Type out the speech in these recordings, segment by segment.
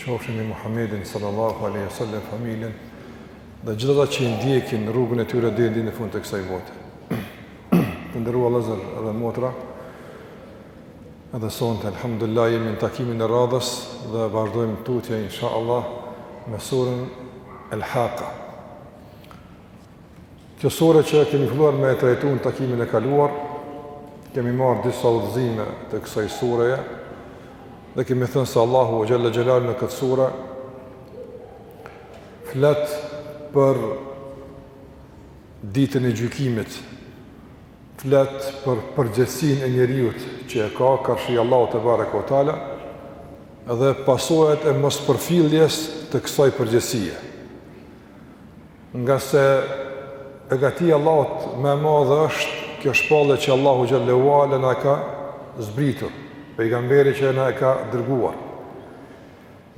Qofshin me Muhammedin sallallahu alaihi wasallam, familjen dhe gjithë ata që i ndjekin rrugën e tyre deri në fund të kësaj bote. Të nderuar vëllezër dhe motra, edhe sonte alhamdulillah jemi në takimin e radhës dhe vazhdojmë tutje inshallah me surën El-Haqa. Kjo sure që kemi filluar me e trajtu në takimin e kaluar, kemi marrë disa udhëzime të kësaj sureje, dhe kemi thënë se Allahu xhelle xhelaluhu në këtë sure, flet për ditën e gjykimit, flet për përgjegjësinë e njeriut që e ka, karshi Allahut tebareke ve teala, dhe pasojat e mospërfilljes të kësaj përgjegjësie. Ngase begatia e Allahut më e madhe është kjo shpallje që Allahu xhelle ve ala na e ka zbritur, pejgamberi që na e ka dërguar.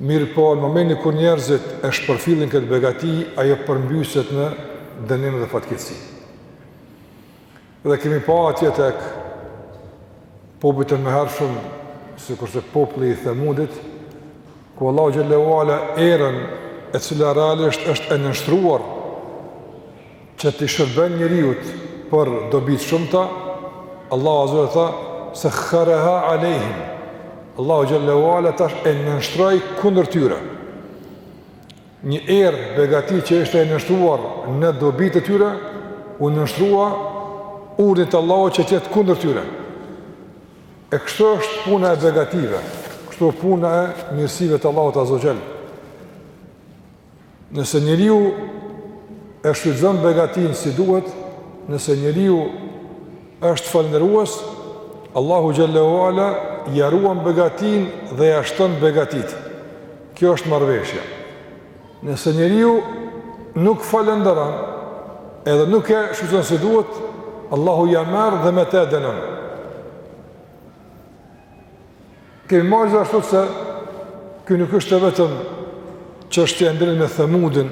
Mirëpo, në momentin kur njerëzit e shpërfillin këtë begati, ajo përmbyset në dënim dhe fatkeqësi. Dhe kemi pa atje tek popujt e mëhershëm, sikurse populli i Themudit, ku Allahu xhelle ve ala erën e cila realisht është e nënshtruar që t'i shërben njeriut për dobi të shumta, Allahu azze tha sekharaha alejhim. Allahu xhelle ve ala tash e nënshtroi kundër tyre. Një erë begati që ishte e nënshtruar në dobi të tyre, u nënshtrua urdhrit të Allahut që të jetë kundër tyre. E kështu është puna e begative, kështu është puna e mirësive të Allahut azze ve xhel. Nëse njeriu e shfrytëzon begatinë si duhet, nëse njeriu është falënderues, Allahu xhelle ve ala ia ruan begatinë dhe ia shton begatitë. Kjo është marrëveshja. Nëse njeriu nuk falënderon, edhe nuk e shfrytëzon si duhet, Allahu ia merr dhe me të e dënon. Kemi marrë gjithashtu se kjo nuk ishte vetëm çështje e ndërlidhur me Themudin,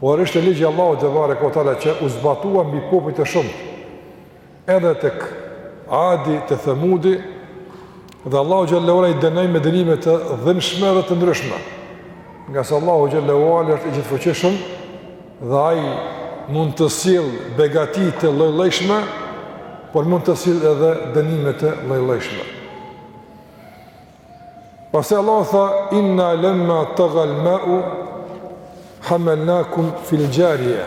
por ishte ligji i Allahut tebareke ve teala që u zbatua mbi popuj të shumtë. edhe tek Adi te Themudi dhe Allahu xhelle ve ala i dënoi me dënime të dhimbshme dhe të ndryshme. Ngase Allahu xhelle ve ala është i gjithëfuqishëm dhe ai mund të sjell begati të llojllojshme, por mund të sjell edhe dënime të llojllojshme. Pastaj Allahu tha inna lamma tagha al-ma'u hamalnakum fil jariya.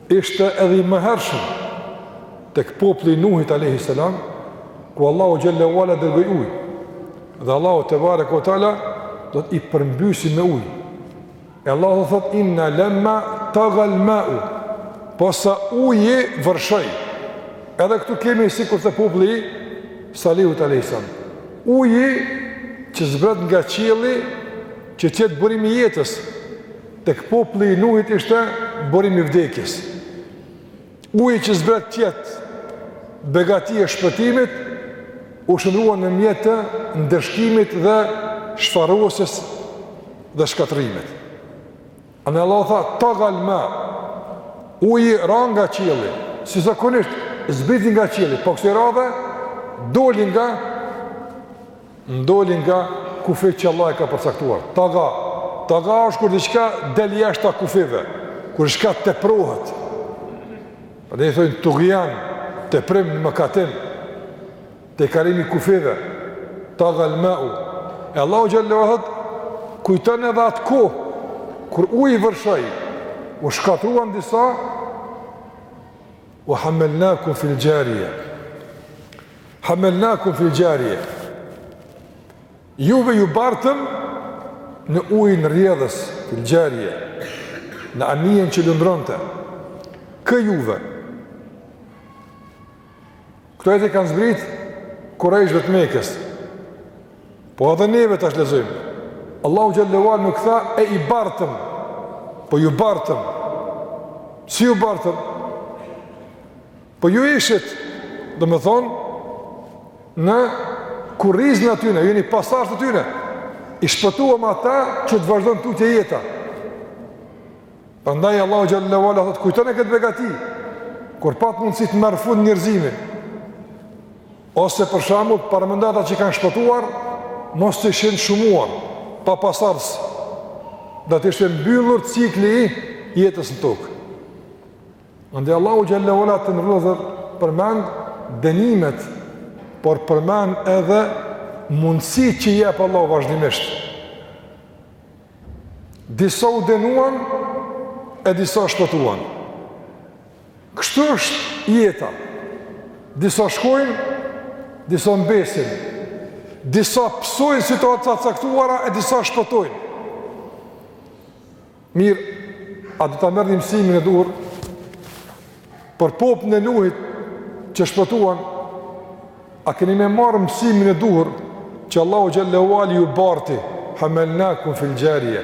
Ishte edhe i mëhershëm tek populli i Nuhit alayhis salam, ku Allahu xhallahu ala dërgoi ujë. Dhe Allahu tebareke ve teala do t'i përmbys me ujë. E Allahu thot, inna lemma tagal ma'u, posa uji vërshoi. Edhe këtu kemi sikur te populli i Salihut alayhis salam. Uji që zbret nga qielli, që të jetë burimi jetës, Tek populli i Nuhit ishte burimi i vdekjes. Uji që zbret t'jetë begati e shpëtimit, u shëndrrua në mjet të ndëshkimit dhe shfarosjes dhe shkatrrimit. Andaj Allahu tha, tagal ma, uji ra nga qielli, si zakonisht zbriti nga qielli, po kësaj radhe, doli nga Ndoli nga kufijt që Allahu e ka përcaktuar. Taga, taga është kur diçka del jashta kufijve, kur diçka teprohet. Pra edhe i thojnë tugjan, teprim në mëkatim, tejkalim i kufijve, tagal ma'u. E Allahu xhallahu na kujton edhe atë kohë, kur uji vërshoi, u shkatrruan disa, U hamalnakum fil jariya. Hamalnakum fil jariya. Juve ju bartëm në ujin rrjedhës, fil jariya. Në anijen që lundronte. Kë juve? Këto ajete kanë zbrit kurejshëve t'Mekës. Po edhe neve tash lexojmë. Allahu xhallahu ala nuk tha i bartëm. Po ju bartëm. Si ju bartëm? Po ju ishit, domethënë, në kurrizin e tyne, jeni pasardhës të tyne. I shpëtuam ata që të vazhdon tutje jeta. Prandaj Allahu xhallahu ala thotë kujtone këtë begati. Kur pat mundësi të marr fund njerëzimi, Ose për shembull, paramendo ata që kanë shpëtuar, mos të ishin shumuar, pa pasardhës, do të ishte mbyllur cikli i jetës në tokë. Andaj Allahu Gjellewala, të nderuar vllezër, përmend dënimet, por përmend edhe mundësitë që jep Allahu vazhdimisht. Disa u dënuan, e disa shpëtuan. Kështu është jeta. Disa shkojnë, disa mbesin. Disa pësojnë situata të caktuara e disa shpëtojnë. Mirë, a do ta merrni mësimin e duhur prej popullit të Nuhit që shpëtuan? A keni me marrë mësimin e duhur që Allahu xhallahu ala ju barti hamalnakum fil jariya?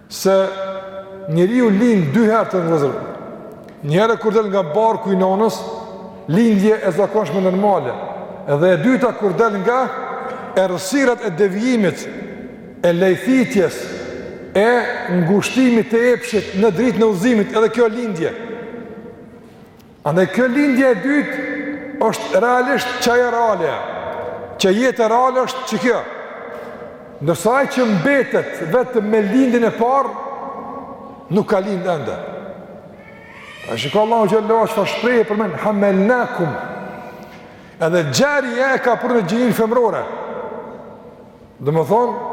Se njeriu lind dy herë të vëllezër. Një herë kur del nga barku i nonës, lindje e zakonshme normale. Edhe e dyta kur del nga errësirat e devijimit, e lajthitjes, e ngushtimit të epshit në dritën e udhëzimit, edhe kjo lindje. Andaj kjo lindje e dytë është realisht që ajo reale, që jeta reale është që kjo. Ndërsa ai që mbetet vetëm me lindjen e parë, nuk ka lindë ende. Tash shiko Allahu xhelle çfarë shprehje përmend, hamelnakum, edhe xharije e ka prurë në gjinin femrore, Domethënë,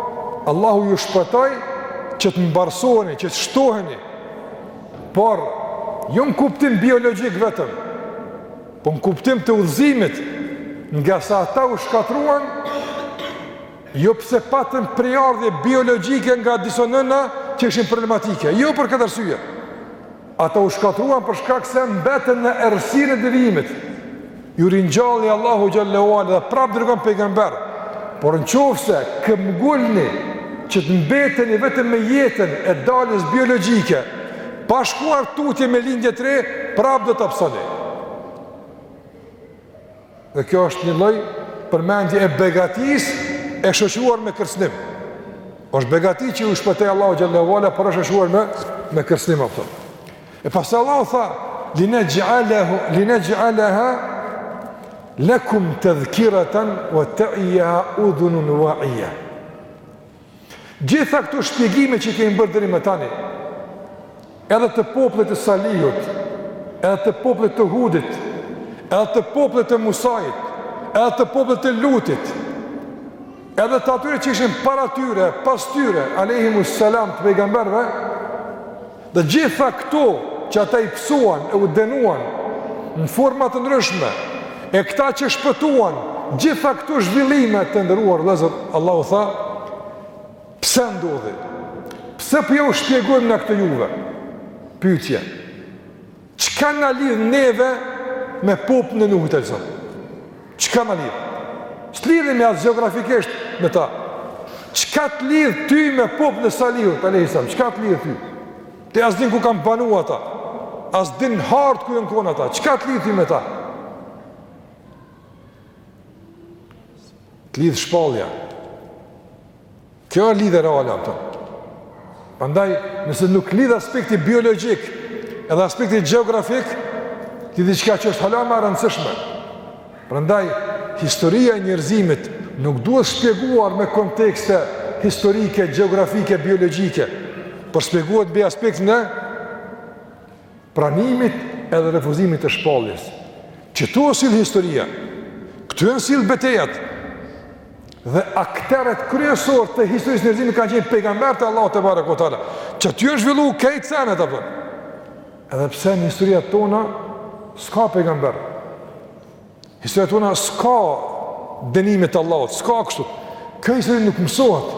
Allahu ju shpëtoi që të mbarsoheni, që të shtoheni, por jo në kuptim biologjik vetëm, po në kuptim të udhëzimit, ngase ata u shkatërruan, jo pse patën prejardhje biologjike nga disa nëna që ishin problematike, jo për këtë arsye. Ata u shkatërruan për shkak se mbetën në errësirën e devijimit. Ju ringjalli Allahu xhelle ve ala dhe prap dërgon pejgamber. Por në qoftë se këmbgulni që të mbeteni vetëm me jetën e daljes biologjike, pa shkuar tutje me lindje të re, prap do ta pësoni. Dhe kjo është një lloj përmendje e begatisë e shoqëruar me kërcënim. Është begati që u shpëtoi Allahu xhelle ve ala por është shoqëruar me me kërcënim apo. E pse, Allahu tha linaj'alaha lakum tadhkiratan wa ta'iha udhunun wa'iya. Gjitha këto shpjegime që i kemi bërë deri më tani, edhe të popullit të Salihut, edhe të popullit të Hudit, edhe të popullit të Musait, edhe të popullit të Lutit, edhe të atyre që ishin para tyre, pas tyre, alejhimus salam të pejgamberëve, Dhe gjitha këto që ata i pësuan e u dënuan në forma të ndryshme, e këta që shpëtuan gjitha këto zhvillime të ndëruar vëllezër, Allahu tha, pse ndodhi? Pse po jua shpjegojmë ne këto juve? Pyetje. Çka na lidh neve me popullin e Nuhut alayhis salam? Çka na lidh? S'lidhemi as gjeografikisht me ta? Çka të lidh ty me popullin e Salihut alayhis salam? Çka të lidh ty? Ti as din ku kanë banuar ata. As din n'hartë ku janë kanë ata. Çka të lidh ty me ta? Të lidh shpallja. Kjo është lidhja reale apo? Prandaj, nëse nuk e lidh aspekti biologjik edhe aspekti gjeografik, ka diçka që është hala më e rëndësishme. Prandaj, historia e njerëzimit nuk duhet shpjeguar me kontekste historike, gjeografike, biologjike, por shpjegohet mbi aspektin e pranimit edhe refuzimit të shpalljes. Qëtu është sill historia, këtu jen sill betejat, dhe akteret kryesor të historisë njerëzimit kanë qenë pejgambert e Allahut tebareke ue teala, qëty jen zhvillu kejt senet, apo. edhe pse në historia tona s'ka pejgamber, historia tona s'ka dënime të Allahut, s'ka kështu, kjo histori nuk mësohet,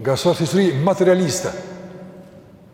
ngase ësht histori materialiste,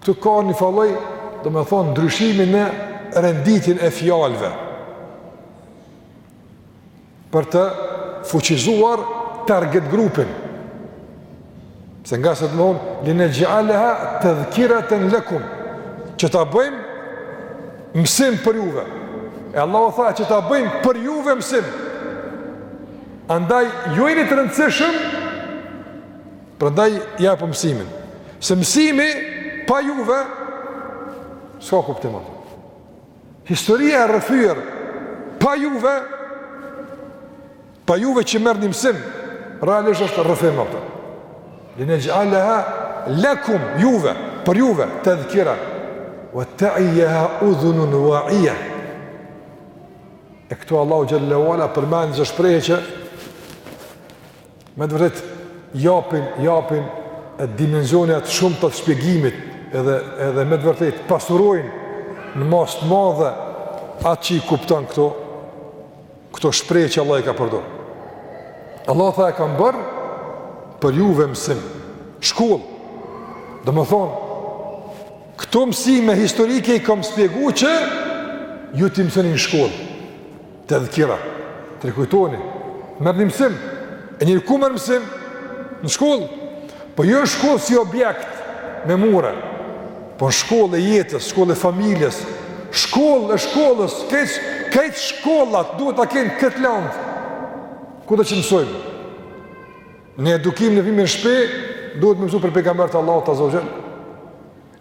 Këtu ka një falloj, domethonë, ndryshimi në renditjen e fjalëve, për të fuqizuar target grupin, se ngase domethonë, li nexhaleha tedhkiraten lekum, që ta bëjmë, mësim për juve, e Allahu tha, që ta bëjmë për juve mësim, andaj, ju jeni të rëndësishëm, Prandaj ju pa mësimin. Se mësimi pa juve s'ka kuptim atë. Historia e rrëfyer pa juve pa juve që merrni mësim realisht është rrëfim atë. Li nexhaleha lekum juve, për juve tedhkira. Wa ta'iha udhunun wa'iya. E këtu Allahu xhel-le ue ala përmend dy shprehje që Me të vërtet, japin, japin dimenzione shumë të shpjegimit edhe, edhe me të vërtet pasurojnë në masë të madhe atë që i kupton këto, këto shprehje që Allah i ka përdor. Allah tha e kam bërë për juve mësim, shkollë, domethonë, këto mësime historike i kam spjegu që ju t'i mësoni në shkollë. Tedhkira, të rikujtoni, merrni mësim, e njeri ku merr mësim? Në shkollë, po jo në shkollë si objekt me mure, po në shkollë e jetës, shkollë e familjes, shkollë e shkollës, krejt, krejt shkollat duhet ta kenë këtë landë, kudo që mësojmë? Në edukim ne vimë n'shpe, duhet me mësu për pejgambert e Allahut azze ue xhel,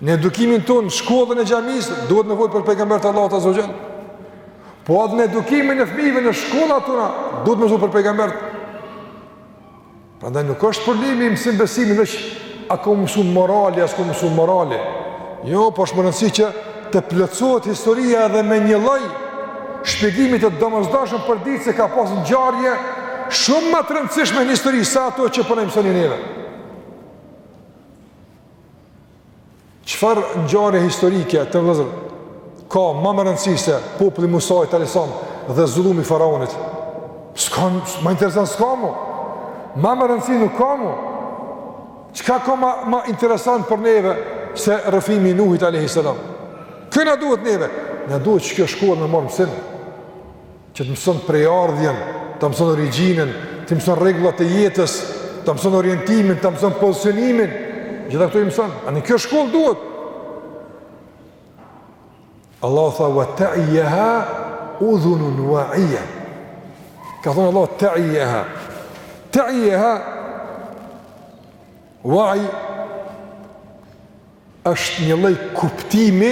Në edukimin tonë, shkollën e xhamisë duhet me folë për pejgamberët e Allahut azze ue xhel. Po edhe në edukimin e fëmijëve në shkolla tona duhet me folë për pejgamberët. Prandaj nuk është problemi i mësim besimit veç a ka mësuar morali, as ka mësuar morali. Jo, po është me rëndësi që të plotësohet historia edhe me një lloj shpjegimi të domosdoshëm për me dit se ka pas ngjarje shumë ma të rëndësishme në histori se ato që po na i mësoni neve. Çfarë ngjarje historike vëllezër ka ma me rëndësi se populli i Musait a.s. dhe zullumi i faraonit? S'ka, ma interesant s'ka mu, ma me rëndësi nuk ka mu. Çka ka ma, ma interesant për neve se rrëfimi i Nuhit a.s. Ky na duhet neve, na duhet që kjo shkollë me marrë mësim. që ta mëson prejardhjen, ta mëson origjinën, t'i mëson rregullat e jetës, ta mëson orientimin, ta mëson pozicionimin, gjitha këto i mëson. A në kjo shkollë duhet? Allahu tha wa ta'iyaha udhunun wa'iya. Ka thanë Allah ta'iha. Ta'iha wa'i është një lloj kuptimi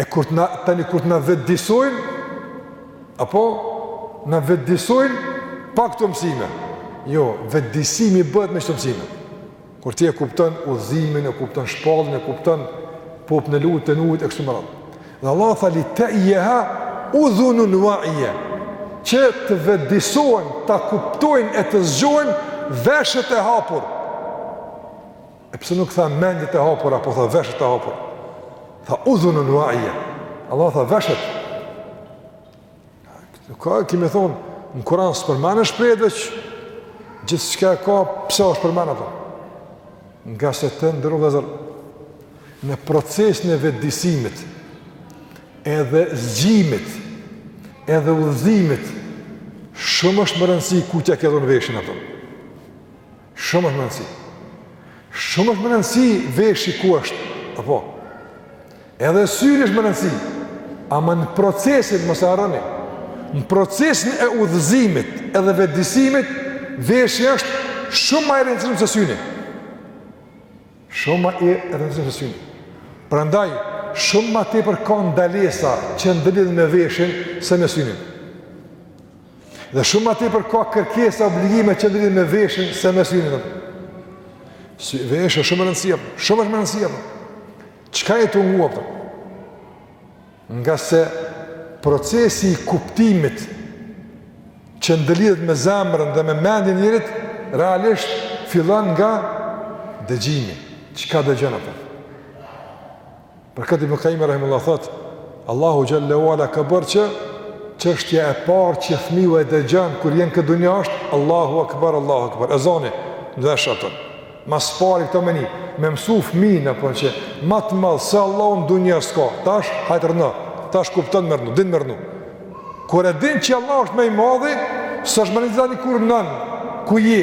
E kur të na, tani kur të na vetëdijësojnë, apo, na vetëdijësojnë pa këto mësime. Jo, vetëdijësimi bëhet me këto mësime. Kur ti e kupton udhëzimin, e kupton shpalljen, e kupton popullin e Lutit, të Nuhit e kështu me radhë. Dhe Allah tha li ta'iyaha udhunun wa'iya, që të vetëdijësohen, ta kuptojnë e të zgjohen veshët e hapur. E pse nuk tha mendjet e hapura, po tha veshët e hapura. Tha udhunun wa'ia. Allah tha veshët. Kemi thanë në Kur'an s'përmend as shprehje veç gjithçka e ka pse është përmend ato. Ngase të nderuar vëllezër në procesin e vetëdijësimit edhe zgjimit edhe udhëzimit shumë është me rëndësi kujt ia ke dhanë veshin ato. Shumë është me rëndësi. Shumë është me rëndësi veshi ku është. Apo. Edhe syni është me rëndësi. Ama në procesin, mos e harroni, në procesin e udhëzimit edhe vetëdijësimit, veshi është shumë ma i rëndësishëm se syni. Shumë ma i rëndësishëm se syni. Prandaj, shumë ma tepër ka ndalesa që ndërlidhen me veshin se me synin. Dhe shumë më tepër ka kërkesa obligime që ndërlidhen me veshin se me syrin. Se veshi shumë me rëndësi, shumë është me rëndësi. Çka je tu ngu, po? Ngase procesi i kuptimit që ndërlidhet me zemrën dhe me mendjen e njerit, realisht fillon nga dëgjimi, çka dëgjon ato. Për këtë Ibn Kajimi rahimullah thot, Allahu xhelle ve ala ka bërë që çështja e parë që fmiu e dëgjon kur vjen n'këtë dunja është Allahu Akbar, Allahu Akbar, ezani, n'vesh, a kupton. Ma s'pari këta me ni, me mësu fmija, apo, që ma t'madh se Allahu në dunja s'ka, tash hajt rrno, tash kupton me rrnu, din me rrnu. Kur e din që Allahu është më i madhi, s'është më një zani kur mnon ku je,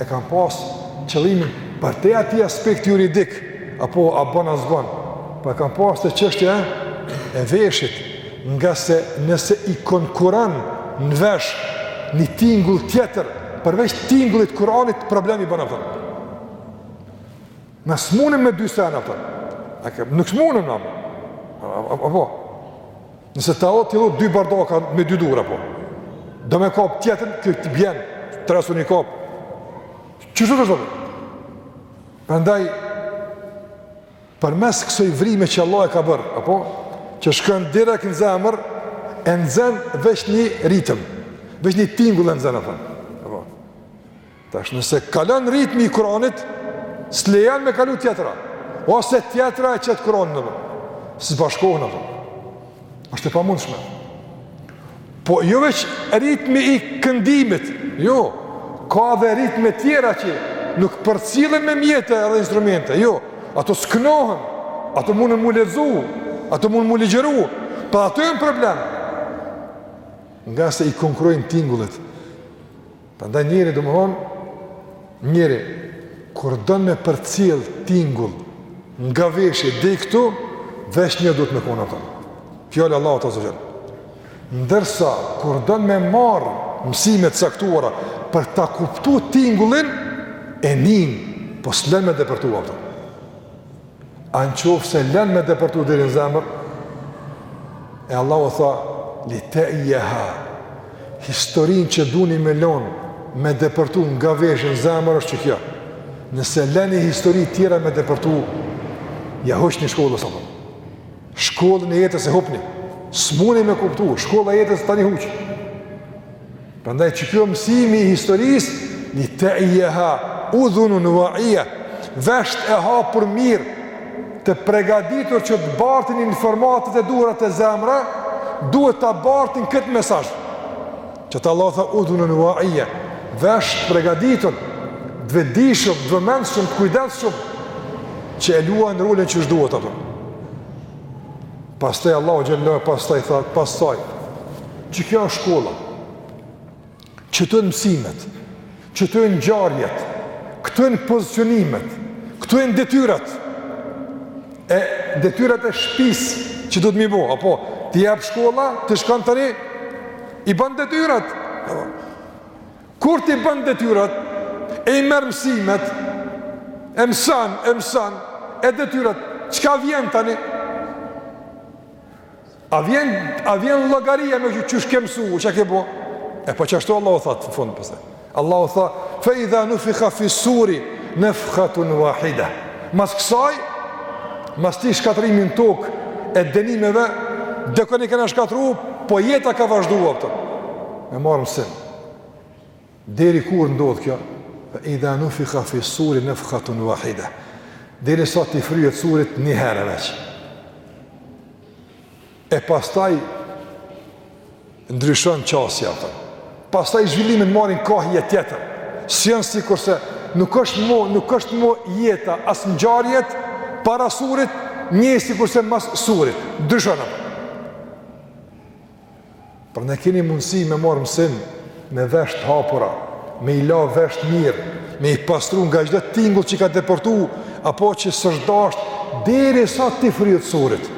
E kanë pas qëllimin për te ati aspekt juridik, apo a bën a s'bën, po e kanë pas te çështja e veshit, ngase nëse i konkuron në vesh një tingull tjetër, përveç tingullit Kur'anit, problem i bën, a kupton. Na s'munim me dy sene, a kupton. Nuk s'munim, a kupton. Apo, Nëse t'ka qillu dy bardaka me dy dura po, do me kap tjetrën, kjo të bjen, tre s'un i kap. Qështu është dhe? Prandaj, përmes kësaj vrime që Allahu e ka bërë, apo, që shkon direkt në zemër, e nxen veç një ritëm, veç një tingull e nxen, apo. Tash nëse kalon ritmi i Kur'anit, s'lejon me kalu tjetra, ose tjetra e qet Kur'anin, s'bashkohen ato, është e pamundshme. Po jo veç ritmi i këndimit, jo, ka edhe ritme tjera që nuk përcillen me mjete edhe instrumente, jo, ato s'knohen, ato munen m'u lexu, ato munen m'u ligjëru, po ato janë problem, ngase i konkurojnë tingullit, Prandaj njeri domethonë, njeri, kur don me përcjell tingull, nga veshi deri këtu, veç një duhet me kon, a kupton. Fjala Allahut azze ve xhel. Ndërsa, kur don me marrë mësime t'caktuara, për ta kuptu tingullin, e nin, po s'len me depërtu, a kupton. A në qoftë se len me depërtu deri në zemër? E Allahu tha, li te i e ha. Historinë që duni me lonë, me depërtu nga veshi në zemër është qikjo. Nëse leni histori tjera me depërtu, ja huqni shkollës, apo. Shkollën e jetës e hupni. S'muni me kuptu, shkolla e jetës tani huq. Prandaj qekjo mësimi i historisë, li teijeha udhunun vaije, vesht e hapur mirë, të pregaditur që të bartin informatet e duhura te zemra, duhet ta bartin këtë mesazh. Qeta Allahu tha, udhunun vaije, vesht të pregaditur, të vetëdijshëm, të vëmendshëm, të kujdesshëm, që e luajnë rolin që qysh duhet ato. Pastaj Allahu xhel-le pastaj tha, pastaj qekjo është shkolla. Qetu janë mësimet, qetu janë ngjarjet, këtu janë pozicionimet, këtu janë detyrat. E detyrat e shpisë që duhet me i bo, apo t'i jep shkolla, ti shkon tani i ban detyrat. Kur ti i ban detyrat, e i merr mësimet, e mëson, e mëson, e detyrat, çka vjen tani? A vjen, a vjen llogaria qysh ke mësu, çka ke bo? E po qashtu Allahu tha, n'fund pasi. Allahu tha, fe idha nufiha fi suri, nefhatun vahida. Mas kësaj, mas atij shkatërrimi tokë e denimeve, do kombe janë shkatrru, po jeta ka vazhdu, aty. Me marrë mësim. Deri kur ndodh kjo? Fa idha nufiha fi suri nefhatun vahida. Derisa t'i fryhet surit një herë veç. E pastaj ndryshon qasja. Ato. Pastaj zhvillimet marrin kahje tjetër. S'jen sikurse nuk është mo, nuk është mo jeta as ngjarjet para surit, një si kurse mas surit. Ndryshon ato. Por na kemi mundësi me marrë mësim me vesh të hapura, me i la vesht mirë, me i pastru nga çdo tingull që i ka depërtu, apo që s'është dasht derisa t'i fryhet surit.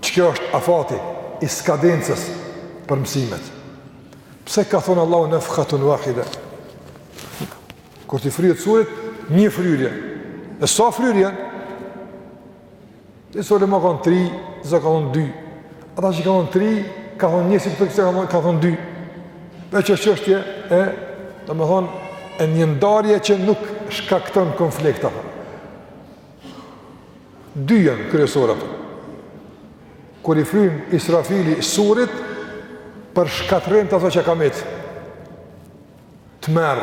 Qekjo është afati i skadencës për mësimet. Pse ka thonë Allahu nefhatun vahide? Kur t'i fryhet surit, një fryrje. E sa fryrje? Disa ulema kanë thonë tri, disa kanë thonë dy. Ata që kanë thonë tri, kanë thonë njësi ka thonë dy. Veç është çështje e, domethonë, e një ndarje që nuk shkakton konflikt, ato. Dy janë kryesore, ato. Kur i fryn Israfili surit, për shkatërrim të asaj që ka metë. Tmerr.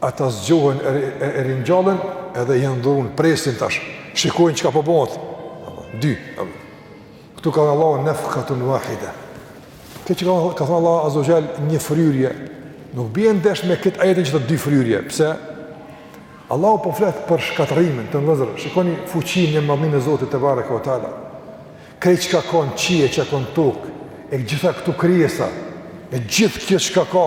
Ata zgjohen e ringjallen edhe jendhurun, presin tash, shikojnë çka po bëhet. Dy, këtu ka thënë Allahu nefhatun vahide. Këtë që ka thënë Allah azze ve xhel një fryrje, nuk bjen ndesh me këtë ajetin që të dy fryrje, pse? Allahu po flet për shkatërrimin të nderuar vëllezër, shikoni fuqinë e madhninë e Zotit tebareke ve teala. Krejt çka ka në qiej, çka ka në tokë, e gjitha këto krijesa, e gjithë kjo çka ka,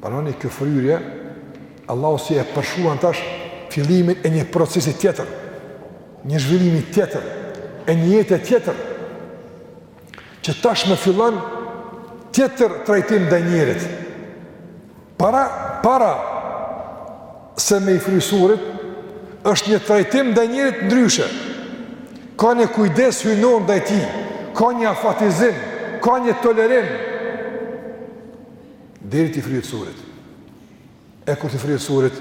Paramendoni kjo fryrje, Allahu si e përshkruan tash fillimin e një procesi tjetër, një zhvillimi tjetër, e një jete tjetër, që tash më fillon tjetër trajtim ndaj njerit. Para, para se me i fry surit, është një trajtim ndaj njerit ndryshe. Ka një kujdes hyjnor ndaj tij, ka një afatizim, ka një tolerim, deri t'i fryhet surit. E kur t'i fryhet surit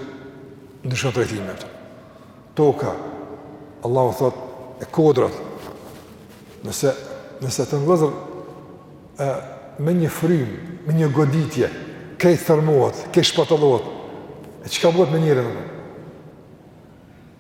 ndryshon trajtimi me ta. Toka Allahu thot e kodrat. Nëse nëse të nderuar vëllezër me një frymë, me një goditje, krejt thërrmohet, krejt shpartallohet. E çka bëhet me njerin?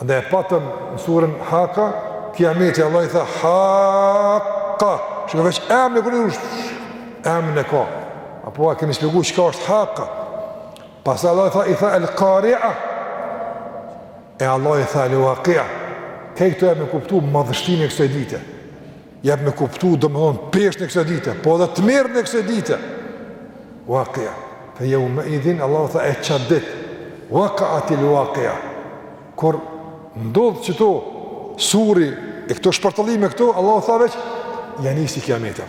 Andaj e patëm në surën Haka, Kiametit Allahu i tha, Haka, çka veç emni kërë një ushtë, emni në ka, apo a kemi shpjegu çka është Haka, pastaj Allahu i tha, i tha, El Karia, e Allahu i tha, El Wakia, krejt këto japin me kuptu madhështinë e kësoj dite, Jep me kuptu, domethënë, peshën e kësaj dite, po edhe tmerrin e kësaj dite. Vakia, fe jeume idhin, Allahu tha e qatë ditë, vekaatil vakia. Kur ndodh qëto, suri, e këto shpartallime këto, Allahu tha veç ja nisi kiameti.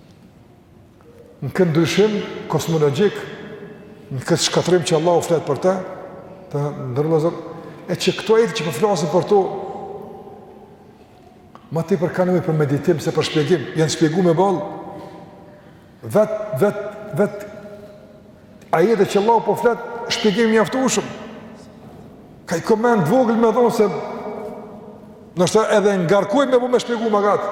Në këtë ndryshim kosmologjik, në këtë shkatrrim që Allahu flet për te, të nderuar vëllezër, e që këto ajete që po flasim për to, ma tepër kanë për meditim, se për shpjegim, janë shpjegu me boll, vetë, vetë, vetë, ajetet që Allahu po flet, shpjegim i mjaftueshëm, ka një koment të vogël me dhonë se, ndoshta edhe ngarkoj me bo me shpjegu më gatë,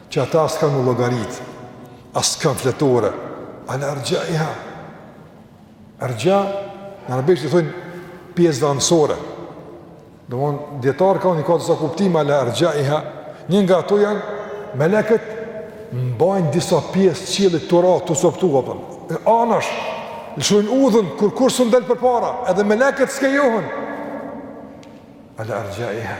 që ata as kanë me u llogarit, as kanë fletore. Ala erxhaiha. Erxha, në arabisht i thojnë pjesëve anësore. Domethënë, dijetarët kanë, i ka disa kuptime, ala erxhaiha. Një nga ato janë, meleket, mbajnë disa pjesë të qiellit të ra, të coptu, apën. E anash, lëshojnë udhën, kur kur së ndel përpara, edhe meleket skajohen. Ala erxhaiha.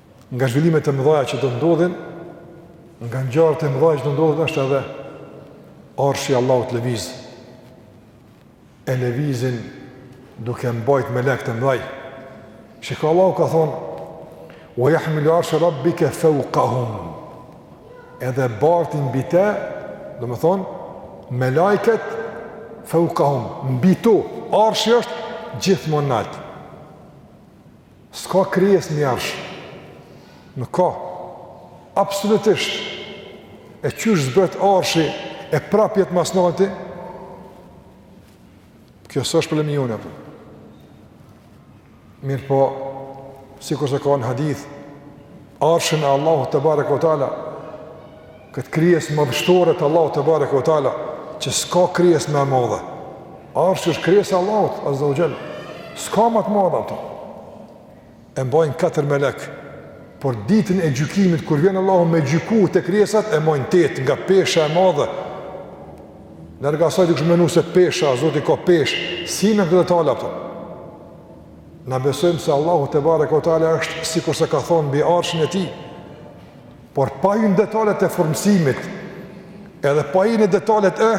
Nga zhvillimet e mëdha që do të ndodhin, nga ngjarjet e mëdha që do ndodhin është edhe Arshi i Allahut lëviz. E lëvizin duke mbajt melekët e mdhaj. Shiko Allahu ka thonë, ue jahmilu arshe rabbike fevkahum, edhe bartin mbi te, domethonë, melajket fevkahum, mbi ta, arshi është gjithmonë naltë. S'ka krijesë mbi Arsh. Nuk ka. Absolutisht. E qysh zbret Arshi e prap jet ma s'nalti? Kjo s'është problem i joni ato. Mirëpo, sikur se ka në hadith, Arshin e Allahut tebareke ve teala Këtë krijesë madhështore të Allahut tebareke ve teala, që s'ka krijesë më e madhe. Arshi është krijesë e Allahut azza wa jall. S'ka më të madhe atë. E mbajnë katër melek. Por ditën e gjykimit kur vjen Allahu me gjyku te krijesat e mbajnë tetë nga pesha e madhe. Nërga saj dikush menu se pesha, Zoti ka peshë, s'hin n'këto detale ato. Na besojmë se Allahu tebareke ve teala është sikur se ka thonë mbi arshin e tij. Por pa hi në detalet e formësimit, edhe pa hi në detalet e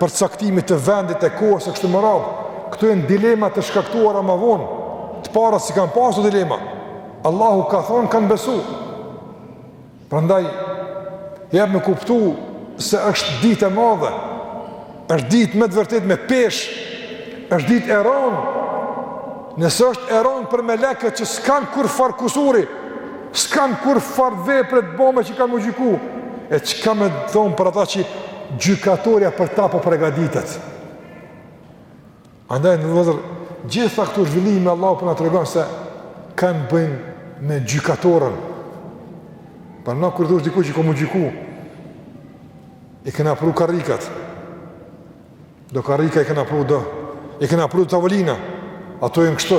përcaktimit të vendit e kohës e kështu me radhë, këto janë dilema të shkaktuara ma vonë. Të parët s'i kanë pasur dilema. Allahu ka thonë kanë besu. Prandaj jep me kuptu se është ditë e madhe. Është ditë me të vërtetë me peshë. Është ditë e rondë. Nëse është e rondë për melekët që s'kan kurrfarë kusuri, s'kan kurrfarë vepre të bome që kanë m'u gjyku, e çka me thonë për ata që gjykatorja për ta po përgatitet. Andaj vllazër, gjitha këto zhvillime Allahu po na tregon se kanë të bëjnë me gjykatorën. Pra kur erdhsh diku që ka m'u gjyku, i kena pru karrikat, do karrika i kena pru do, i kena pru tavolina, ato janë kështu,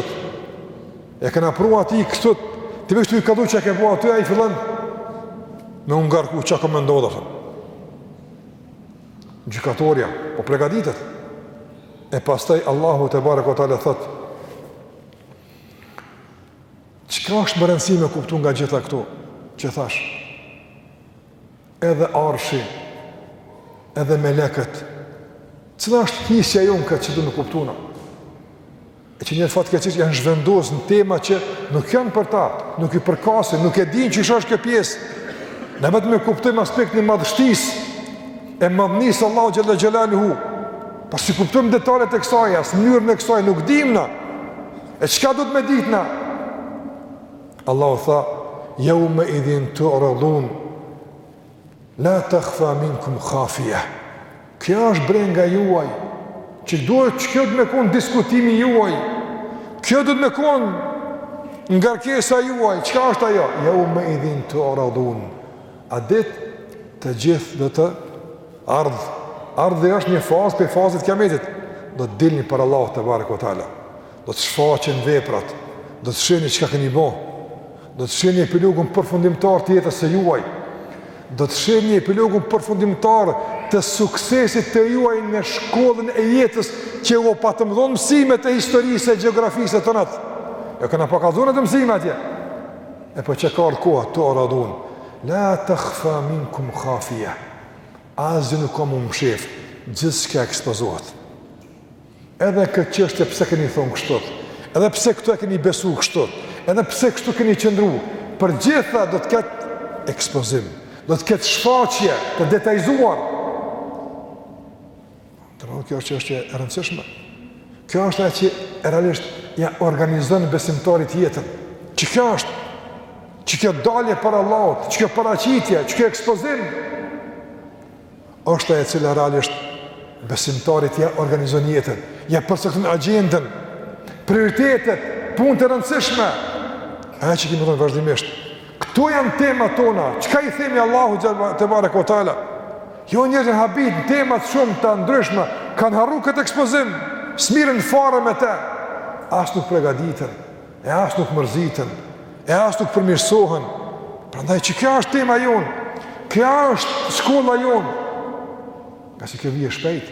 e kena pru atij kështu, ti vesh tuj e kuptu që e ke po aty, ai fillon me u ngarku çka ka me ndodhë, Gjykatorja, po pregaditet. E pastaj Allahu tebareke ve teala thot, çka është me rëndësi me kuptu nga gjitha këto, që thash, edhe arshi, edhe meleket, cila është hisja jonë këtë që duhet me kuptu na? e që njerëzit fatkeqësisht janë zhvendosë në tema që nuk janë për ta, nuk i përkasin, nuk e dinë qysh është kjo pjesë, na vetëm e kuptojmë aspektin e madhështisë, e madhnisë Allahu xhel-le xhelaluhu, po s'i kuptojmë detalet e kësaj, as mënyrën e kësaj, nuk dimë na, e çka duhet me ditë na? Allahu tha, jeume idhin tu'radune, La takhfa minkum khafia. Kjo është brenga juaj që duhet qekjo duhet me konë diskutimi juaj, kjo duhet me konë ngarkesa juaj, çka është ajo? Jeume idhin tu'radun, atë ditë të gjithë do të ardh, ardhi është një fazë prej fazave të kiametit, do të dilni para Allahut tebareke ve teala. Do të shfaqen veprat, do të shihni çka keni bo, do të shihni epilogun përfundimtar të jetës së juaj, do të shihni epilogun përfundimtar të suksesit të juaj në shkollën e jetës që e patëm thonë mësimet e historisë e gjeografisë e tonat. E kena pas kallzu në mësime atje. E po qe ka ardh koha, tu'radune. La takhfa minkum khafia. Asgjë nuk ka mu mshef, gjithçka ekspozohet. Edhe kjo çështje pse keni thonë kështu? Edhe pse këtu e keni besu kështu? Edhe pse kështu keni qëndru? Për të gjitha do të ketë ekspozim, do të ketë shfaqje të detajzuar. Kjo është çështje e rëndësishme. Kjo është ajo që realisht ja organizon besimtarit jetën. Qekjo është, qekjo dalje para Allahut, qekjo paraqitje, qekjo ekspozim. është ajo e cila realisht besimtarit ja organizon jetën, ja përcakton agjendën, prioritetet, punët e rëndësishme. Ajo që kemi thënë vazhdimisht. Këto janë temat tona. Çka i themi Allahut tebareke ve teala? Jo njerëzit janë habit në tema shumë të ndryshme, kanë harru këtë ekspozim, s'mirren fare me te, as nuk pregaditen, e as nuk mërziten, e as nuk përmirësohen. Prandaj qekjo është tema jonë, kjo është shkolla jonë. Ngase kjo vjen shpejt,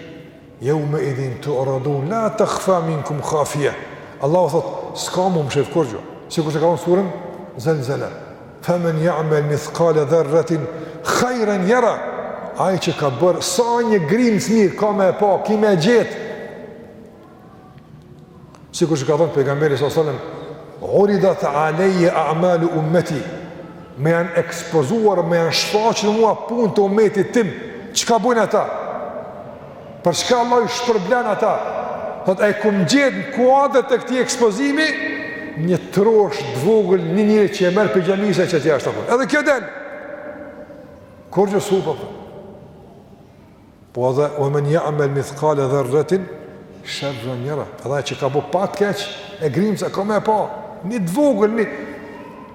jeume idhin tu'radun, la takhfa minkum khafia. Allahu thotë, s'ka mu mshef kurgjo, sikurse ka thonë n'suren Zelzele. Femen ja'mel mithkale dherretin khajren jera, ai që ka bërë, sa një grimcë mirë, ka me e pa, ki me e gjetë, Sikur që ka thënë pejgamberi sallallahu alajhi wasallam, "Uridat alayya a'malu ummati." Më janë ekspozuar, më janë shfaqur mua punët e ummetit tim. Çka bojnë ata? Për çka Allahu i shpërblen ata? Thotë e kom gjet në kuadër të këtij ekspozimi një troshë të vogël një njeri që e merr prej xhamisë e qet jashta. Edhe kjo del. Kurgjo s'hup. Po. Po edhe ue men ja'mel mithkale dherretin sherran jera. Edhe që ka bo pak keq, e grimca ka me e pa, një të vogër, një...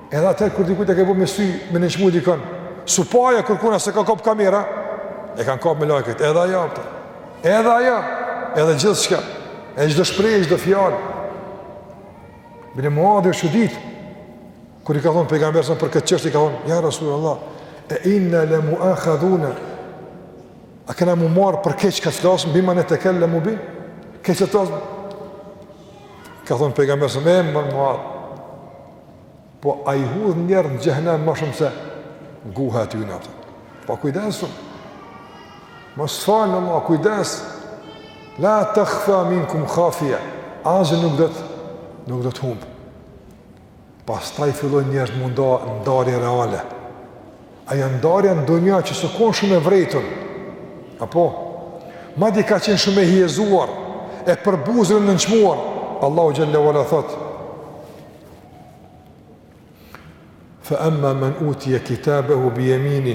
Edhe atëherë kër dikujt ia ka bo me sy, me nënçmu dikën, s'u pa ajo kërkun, s'e ka kap kamera, e kanë kap melaiket, edhe ajo, pra, edhe ajo, edhe gjithçka, e çdo shprehje, e çdo fjalë. Bile Muadhi është çuditë, Kur i ka thonë pejgamberit sa për këtë çështje i ka thonë ja Rasulullah e inna le mu'akhadhune a kena m'u marrë për keq çka flasim bima netekellemu bihi çka të flasim ka thonë pejgamberi sa e more po a i hudhë njerëzit në xhehnem ma shumë se gjuha e tyne a kupton pakujdesshëm mos folni ma kujdes la tekhfa minkum khafia asgjë nuk do të nuk do të humbë Pastaj fillojnë njerëzit me u nda, ndarje reale. Ajo ndarja në dunja që s'u konë shumë e vërejtur. Apo? Madje ka qenë shumë e hijezuar, e përbuzur, e nënçmuar. Allahu Xhelle ve Ala thotë, Fa emma men utie kitabehu bi jemini,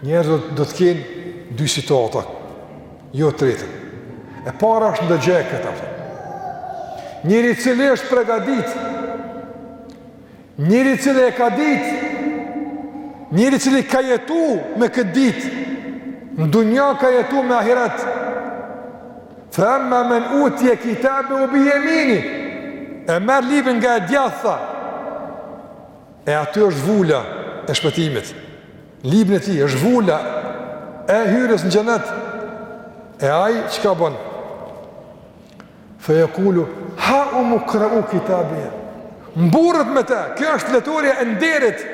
Njerëzit do të kenë dy situata, jo të tretën. E para është ndëgjoje këta. Njeri i cili është pregadit, njeri i cili e ka ditë, njeri i cili ka jetu me këtë ditë, në dunja ka jetu me ahiret, fa emma men utije kitabehu bi jemini, e merr librin nga e djathta, E aty është vula e shpëtimit. Në librin e tij është vula e hyrjes në xhenet. E ai çka bën? Fa yaqulu ha umqra'u kitabi. Mburret me të. Kjo është fletorja e nderit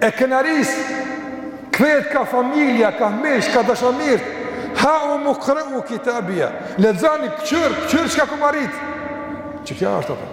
e krenarisë. Kthehet ka familja, ka miqtë, ka dashamirët. Ha umqra'u kitabi. Lexani kqyr, kqyr çka kom arrit. Çka është apo?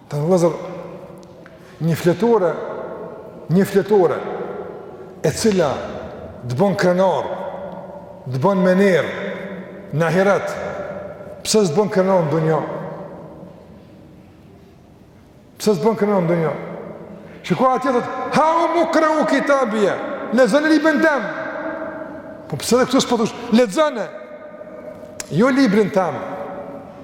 Të në lëzër, një fletore, një fletore, e cila të bën krenar, të bën me nder, në ahiret, pse s'të bën krenar në dunja? Pse s'të bën krenar në dunja? Shiko atje thotë, haumu kreu kitabije, lexone librin tem, po pse edhe këtu s'po thush, lexone, jo librin tem,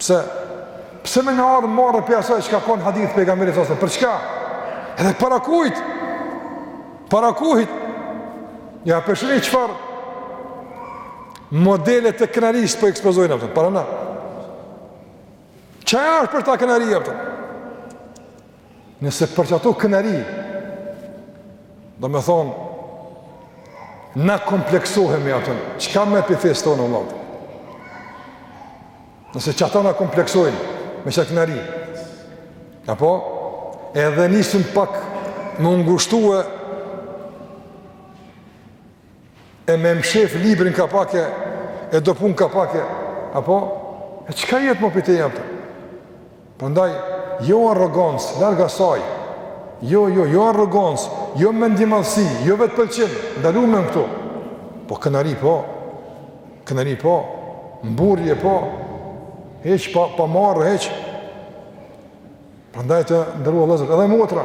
Pse? Pse me na ardhë marre prej asaj që ka konë hadith i pejgamberit sasën? Për çka? Edhe para kujt? Para kujt? Ja pra shihni çfarë modele të krenarisë po ekspozojnë a kupton, para na. Qajo është për ta krenari a kupton? Nëse për qato krenari, do me thonë, na kompleksohemi me atë, çka me pi fesë tonë, Allah? Nëse qata na kompleksojnë, me qat krenari, apo, edhe nisim pak me u ngushtu e e me mshef librin ka pak e, e do pun ka pak e, apo, e çka jet ma prej tejet? Prandaj, jo arrogancë, larga saj, jo, jo, jo arrogancë, jo mendjemadhësi, jo vetëpëlqim, ndalum në këto, po krenari po, krenari po, mburrje po, hiç pa, pa marrë, hiç, prandaj të nderuar vllazër, edhe motra,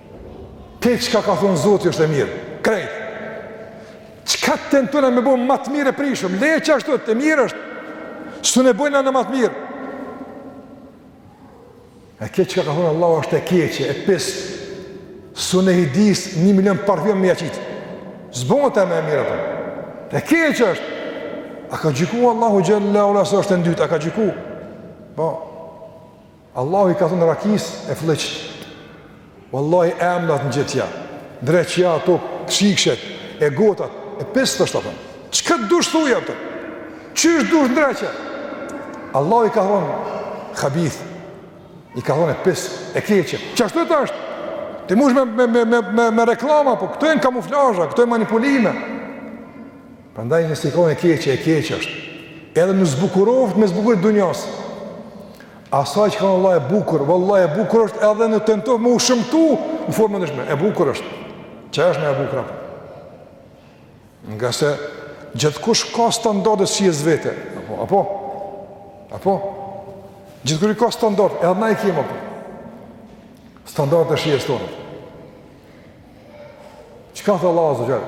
Krejt çka ka thon Zoti është e mirë. Krejt. Çka tentojna me bo ma të mirë e prishim, le qashtu e mirë është. S'un e bojna na ma të mirë. E krejt çka ka thon Allahu është e keq, e pis. S'un e hujdis 1 milion parfum me ja qit. S'bohet e mirë ajo. E keq është. A ka gjyku Allahu teala se është e ndytë, a ka gjyku? Po. Allahu i ka thënë rakisë e flliqtë, Wallahi e n'dash ngjitja, ndreqja ato shishet, e gotat, e pistë është ajo. Çka dush thuj ato? Qysh dush ndreqe? Allahu i ka thënë khabith, i ka thënë e pis, e keqe. Qashtu është? Ti munesh me me me me me, me reklama po këto janë kamuflazha, këto janë manipulime. Prandaj nëse i ka thon e keqe, e keqe është. Edhe n'u zbukuroft me zbukurit dunjasë. Asaj që ka thanë Allahu e bukur, vallahi e bukur është edhe në tentu me u shëmtu në formë të ndryshme, e bukur është, qa është ma e bukur apo. Ngase gjithkush ka standardet e shijes vete, apo, apo, apo, gjithkush i ka standardet, edhe na i kemi apo, standardet e shijes tonë. Çka tha Allahu azze ve xhel?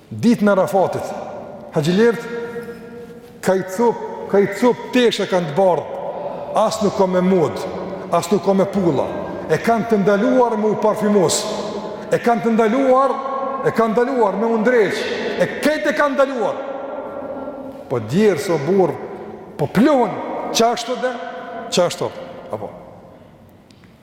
Ditën e Arafatit, haxhilert ka i cop, ka i cop tesh e kanë të bardhë, as nuk ka me mod, as nuk ka me pulla. E kanë të ndaluar me u parfymos. E kanë të ndaluar, e kanë ndaluar me u ndreq. E krejt e kanë ndaluar. Po djersë o burrë, po pluhun, qashtu de, qashtu. Apo.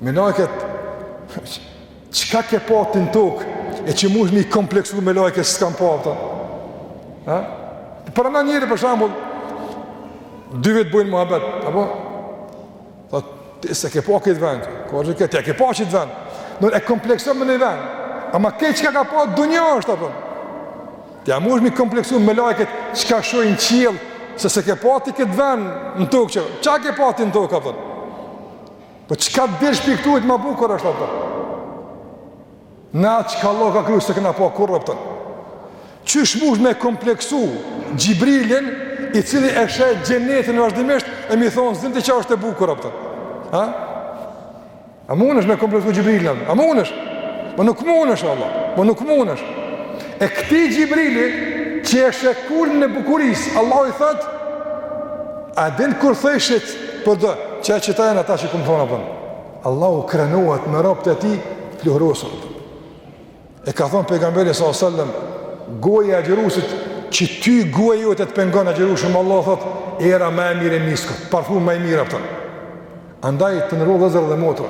Me lajka, çka ke pa ti në tokë, e që munesh me kompleksu me lajke së s'kam pa unë. Ha? Për një njeri, për shambull, dy vetë bojnë muhabet, apo? Tha, ti s'e ke pa këtë vend, ka që këtë, a e ke pa qëtë vend, me e kompleksu me një vend, ama krejt çka ka pa, dunja është, apo? Ti a munesh me kompleksu me lajke çka shohin qilë, se s'e ke pa ti këtë vend në tokë, qa ke pa ti në tokë, apo? Po çka të dish pikë tuajt ma bukur është a kupton. Na çka Allahu ka kriju s'e kena pa kurrë a kupton. Qysh mush me e kompleksu Xhibrilin i cili e sheh xhenetin vazhdimisht e me i thonë zinë të qa është e bukur a kupton. Ha? A munesh me e kompleksu Xhibrilin? A munesh? Po nuk munesh valla. Po nuk munesh. E këtij Xhibrili që e sheh kulmin e bukurisë, Allahu i thotë A din kur thoshit për do, qe qeta jenë ata që kom thonë a kupton? Allahu krenohet me robtë e tij, t'pluhrosur. E ka thonë pejgamberi s.a.s. Goja e agjërusit, që ty goja jote të pengon agjërushëm, Allahu thotë, era ma e mirë e miskut, parfum ma i mirë a kupton. Andaj të nderu vllezër dhe motra.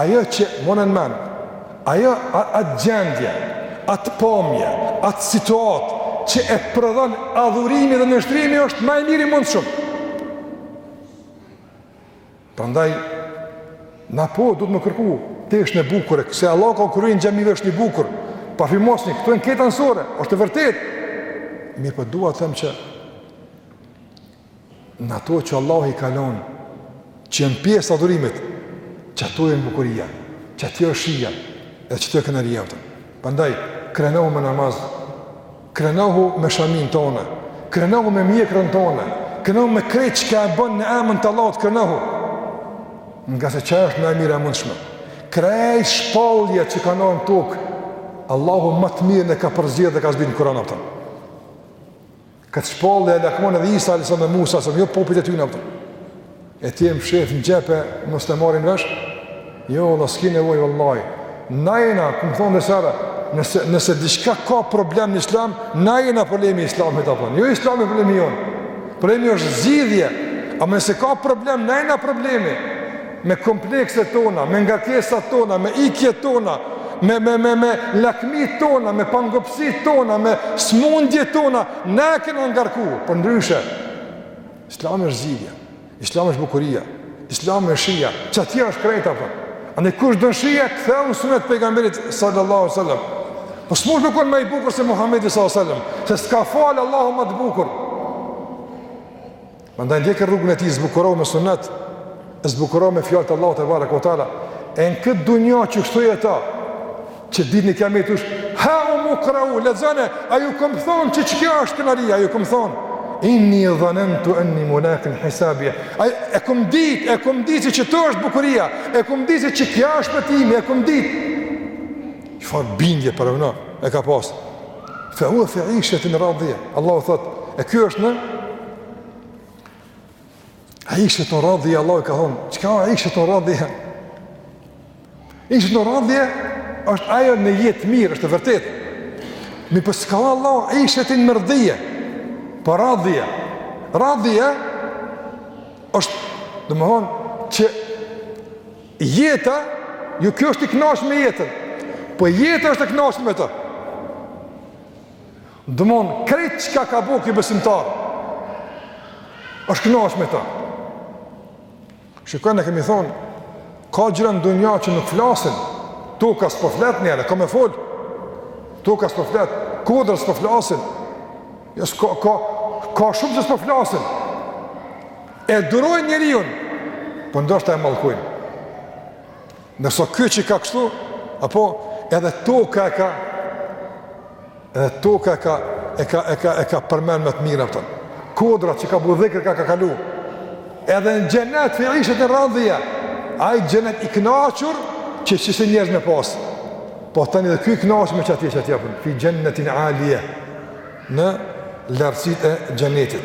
Ajo që mone n'men, ajo atë gjendje, atë pamje, atë situatë që e prodhon adhurimi dhe nënshtrimi është ma i miri i mundshëm. Prandaj, na po, duhet me kërku teshën e bukur e, se Allahu kur hini n'xhami veshni bukur, parfimosni, këto jenë krejt anësore, është e vërtetë, mirëpo dua të them që në ato që Allahu i kalon, që jenë pjesë e adhurimit, qato jenë bukuria, qato jenë shija, edhe qato jenë krenaria a kupton. Prandaj, krenohu me namaz, krenohu me shaminë tonë, krenohu me mjekrën tonë, krenohu me krejt çka e bën në emën të Allahut krenohu, ngase qajo është ma e mira e mundshme. Krejt shpalljet që kanë në tokë, Allahu ma të mirën e ka përzgjedh dhe ka zbrit në Kuran a kupton. Këtë shpallje e lakmon edhe Isa alayhis salam Musa, se jo popujt e tyne a kupton. E ti e mshef në xhep, mos të marrin vesh. Jo, vlla s'ki nevojë vallahi. Na jena, kom thonë edhe sa herë, nëse nëse diçka ka problem në Islam, na jena problemi i Islamit a kupton. Jo Islami problemi jonë. Problemi është zgjidhje. Ama nëse ka problem, na jena problemi. me komplekset tona, me ngarkesat tona, me ikjet tona, me, me, me, me lakmitë tona, me pangopsitë tona, me smundjet tona, na e kena ngarku, përndryshe. Islami është zgjidhja, islami është bukuria, islami është shija, qatje është krejt a kupton. Po. Andaj kush don shije, kthehu n'sunet t'pejgamberit sallallahu sallam. Po s'mun m'u kon ma i bukur se Muhammedi sallallahu sallam, se s'ka fal Allahu ma të bukur. Prandaj ndjeke rrugën e tij, zbukurohu me sunnet, zbukurohu me fjalët e Allahut tebareke ve teala. E në këtë dynja qishtu jeta, që ditën e kijametit t'thush, haumukrau, lexone, a ju kom thonë që qikjo është krenaria, a ju kom thonë, inni dhanentu enni mulakin hisabije, e kom ditë, e kom ditë që qitu është bukuria, e kom ditë që qikjo shpëtimi, e kom ditë, çfarë bindje paramendo, e ka pasë, Fe hua fi ishetin radije. Allahu thot, e ky është në ishetin radije, Allahu ka thonë, çka ishetin radije? Ishetin radije është ajo një jetë e mirë, është e vërtet. Mirëpo s'ka Allah, ishetin merdije, po radije. Radije është, domethonë, që Jeta, jo ky është i kënaqshëm me jetën. Po jeta është e kënaqshme me të. Domethonë krejt çka ka bo ky besimtar. Është kënaqshëm me të. Shikoni, e kemi thon, ka gjëra në dunja që nuk flasin. Toka s'po flet njëherë, ka me fol. Toka s'po flet, kodra s'po flasin. Ja jo, s'ka ka ka shumë që s'po flasin. E durojnë njeriun, po ndoshta e mallkojnë. Ndërsa ky që ka kështu, apo edhe toka e ka edhe toka e ka e ka e ka e ka përmend me të mira, kupton. Kodrat që ka budhëkë ka ka kalu. Edhe në xhenet fi ishetin radije. Ai xhenet i kënaqur që qisi njerëz me pas. Po tani dhe ky i kënaqur me qatë, qatë apo fi xhenetin alije. Në lartësitë e xhenetit.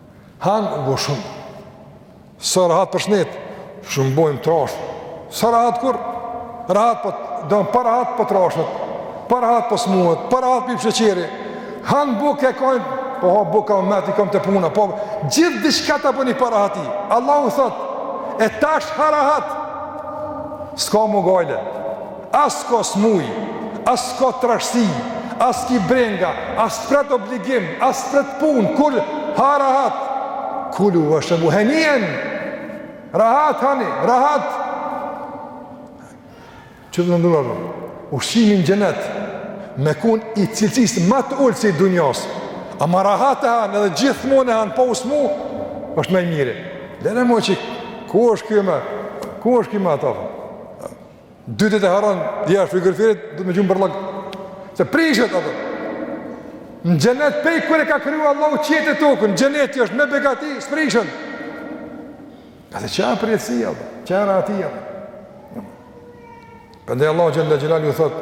Hangre shumë. S'o rahat për shnet, shumë bojmë trash. S'o rahat kurr. Rahat po, domethonë pa rahat po trashet, pa rahat po smuhet, pa rahat po i hyp sheqeri. Han bukë e kojnë, po ha buka o meti, kom te puna, po gjithë diçka ta bon parahati. Allahu thot, e tash ha rahat, s'ka mo gajle. As s'ka smuje, as s'ka trashësi, as s'ki brenga, as s'pret obligim, as s'pret punë, kul, ha rahat! Kulu wa shrabu henien! Rahat hani, rahat! Që të ndërë, ushqimi në xhenet, me kon i cilësisë më të ulët si i dunjas, ama rahat e hanë, edhe gjithmonë e hanë, pa u smu, është më i mirë. Lene mo që, ku është kjo me, ku është ky me ata, Dy ditë e harron jashtë frigoriferit, duhet me gjujt n'bërllog. Se prishet, ato. Në xhenet, pej kur e ka kriju Allahu qiejt e tokën, xheneti është me begati, s'prishen. Edhe qe përjetësia, qe rahatia. Prandaj Allahu xhele xhelaluhu thotë,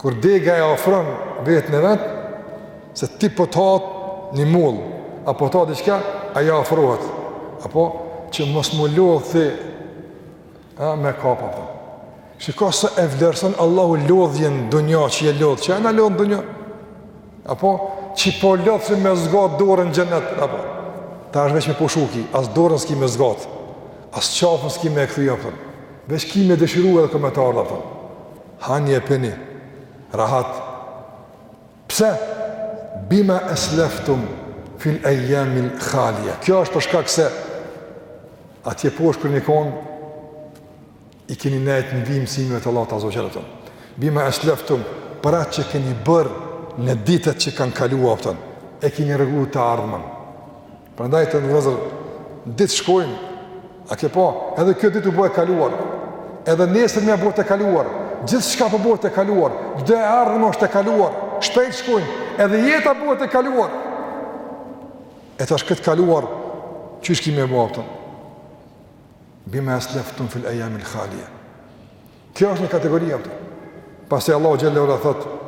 Kur dega e ofron veten e vet, se ti po të hahet një mollë, a po të hahet diçka, ajo afrohet, apo që mos m'u lodhë ti me kap atë. Shiko se e vlerëson Allahu lodhjen n'dunja që je lodhë, që jena lodhë n'dunja, apo që po lodhesh me zgatë dorën n'xhenet, apo tash veç me pushu ki, as dorën s'ki me zgatë, as qafën s'ki me e kthy, apo, veç ki me dëshiru edhe ka me t'ardh, apo. Hani e pini, rahat. Pse? Bima esleftum fil ejamil khalia. Kjo është për shkak se, atje po shpërnjikon, i keni nejtë në vijim synimet e Allahut azze ue xhel. Bima esleftum, për atë që keni bërë në ditët që kanë kaluar, e keni rregullu të ardhmen. Prandaj të ndershëm vëllezër, ditët shkojnë, a ke pa, edhe kjo ditë u bo e kaluar. Edhe nesër me u bo e kaluar. Gjithçka po bëhet e kaluar. Çdo e ardhmë është e kaluar. Shpejt shkojnë, edhe jeta bëhet e kaluar. E tash këtë kaluar qysh e kemi bo Bima aslaftum fil ayam al khaliya. Kjo është një kategori apo? Pastaj Allahu xhele ue ala thotë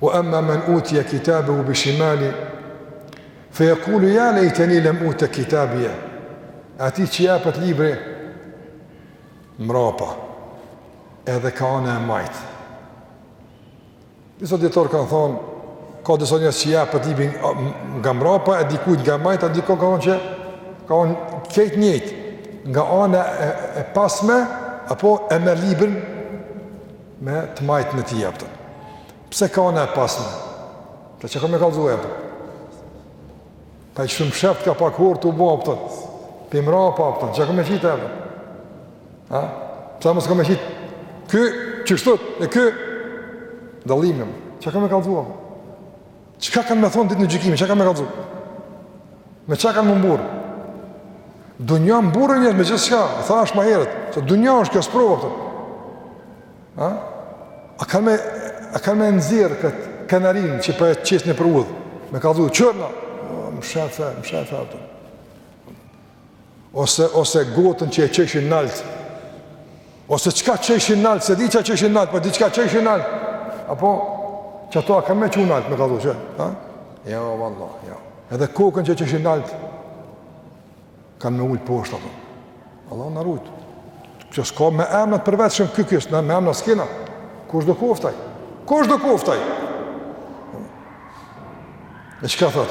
Ue emma men utije kitabehu bi shimalihi, fe jekulu ja lejteni lem ute kitabije, atij që i jepet libri, mrapa, edhe ka ana e majtë. Disa dijetarë kanë thonë, ka disa njerëz që u jepet libri nga mrapa, e dikujt nga e majta, a dikush ka thonë që kanë krejt njëjtë, nga ana e, e pasme, apo e merr librin, me të majtën e tij apo. Pse ka ana e pasme? Pra s'ka çka me kallzu apo? Po shumë mshef, ka pak hor t'u bo apo. Për mrapa apo s'ka çka me qit apo? Ha? Pse mos ka me qit? Ky qështu e ky dallimi. Çka ka me kallzu a? Çka kanë me thonë ditën e gjykimit, çka kanë me kallzu? Me çka kanë me u mburr? Dunja mburret njeri me gjithçka, e thashë ma herët, se dunja është kjo sprova këtu. A? A kanë me, a kanë me nxjerr këtë kanarin që po e qesin nëpër udhë? Me kallzu, qërna, më shefe, më shefe, ato. ose ose gotën që e çojshin nalt ose çka çojshin nalt s'e di çka çojshin nalt po diçka çojshin nalt apo qato a kan me çu nalt me kallzu qe ha ja jo, valla ja jo. edhe kokën që e çojshin nalt kan me ul poshtë apo Allahu na rujt kjo s'ka me emrat përveç hëm kujt në me emra s'kena kush do koftë ai kush do koftë ai e çka thot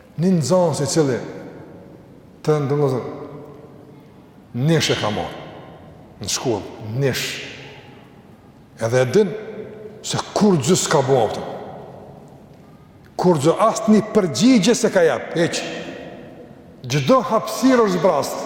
Një nxënës i cili, të ndershëm, nish e ka marrë në shkollë, nish. Edhe e din se kurgjë s'ka bërë ato. Kurgjë, asnjë përgjigje s'e ka japë, hiç. Çdo hapësirë është zbrazët.